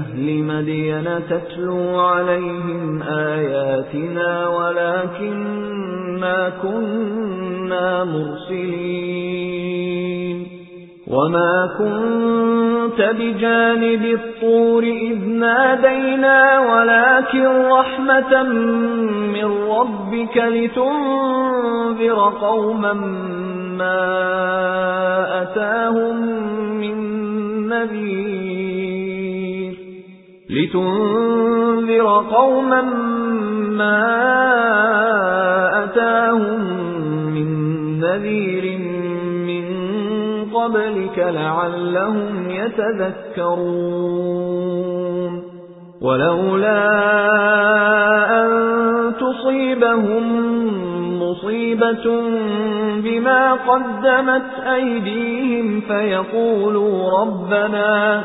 أَهْلِ مَدْيَنَ تَتْلُو عَلَيْهِمْ آيَاتِنَا وَلَكِنَّا كُنَّا مُرْسِلِينَ وَمَا كُنتَ بِجَانِبِ الطُّورِ إِذْ نَادَيْنَا وَلَكِنْ رَحْمَةً مِّن رَّبِّكَ لِتُنذِرَ قَوْمًا مَّا أَتَاهُم مِّن نَّذِيرٍ لِتُنذِرَ قَوْمًا مَّا أَتَاهُم مِّن نَّذِيرٍ مِّن قَبْلِكَ لَعَلَّهُمْ يَتَذَكَّرُونَ. وَلَوْلَا أَن تُصِيبَهُم مُّصِيبَةٌ بِمَا قَدَّمَتْ أَيْدِيهِمْ فَيَقُولُوا رَبَّنَا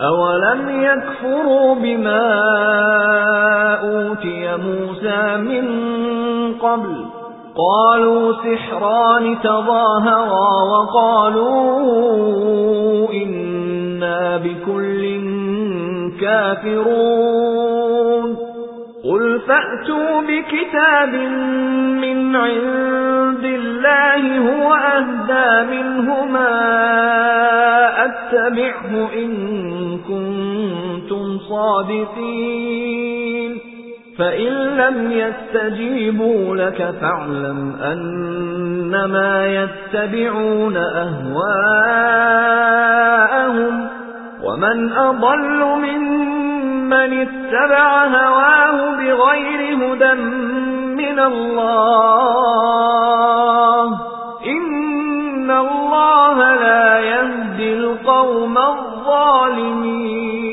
أَوَلَمْ يَكْفُرُوا بِمَا أُوتِيَ مُوسَى مِنْ قَبْلُ قَالُوا سِحْرَانِ تَظَاهَرَا وَقَالُوا إِنَّا بِكُلٍّ كَافِرُونَ قُلْ فَأْتُوا بِكِتَابٍ مِّنْ عِندِ اللَّهِ هُوَ أَهْدَى مِنْهُمَا أَتَّبِعْهُ إِن كُنتُمْ صَادِقِينَ فَإِن لَّمْ يَسْتَجِيبُوا لَكَ فَاعْلَمْ أَنَّمَا يَتَّبِعُونَ أَهْوَاءَهُمْ وَمَنْ أَضَلُّ مِمَّنِ اتَّبَعَ هَوَاهُ بِغَيْرِ هُدًى مِّنَ اللَّهِ القوم الظالمين.